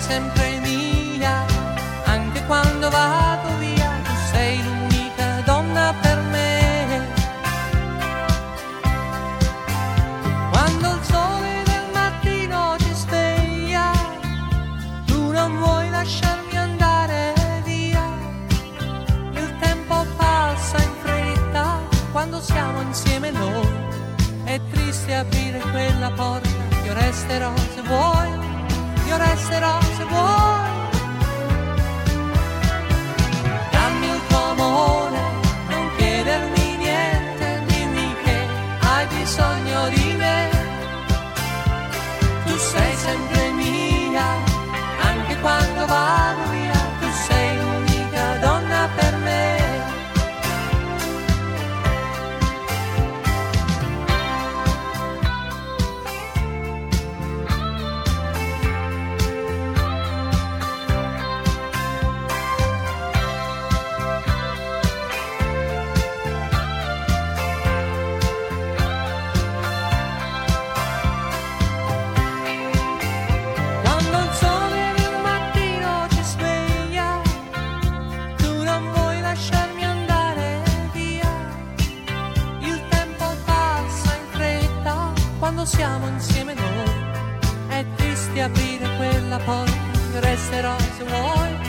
sempre mia, anche quando vado via, tu sei l'unica donna per me. Quando il sole del mattino ti sveglia, tu non vuoi lasciarmi andare via. Il tempo passa in fretta quando siamo insieme noi. È triste aprire quella porta, io resterò se vuoi. sarà, sarà, se vuoi. quando siamo insieme noi. È triste aprire quella porta, resterò se vuoi.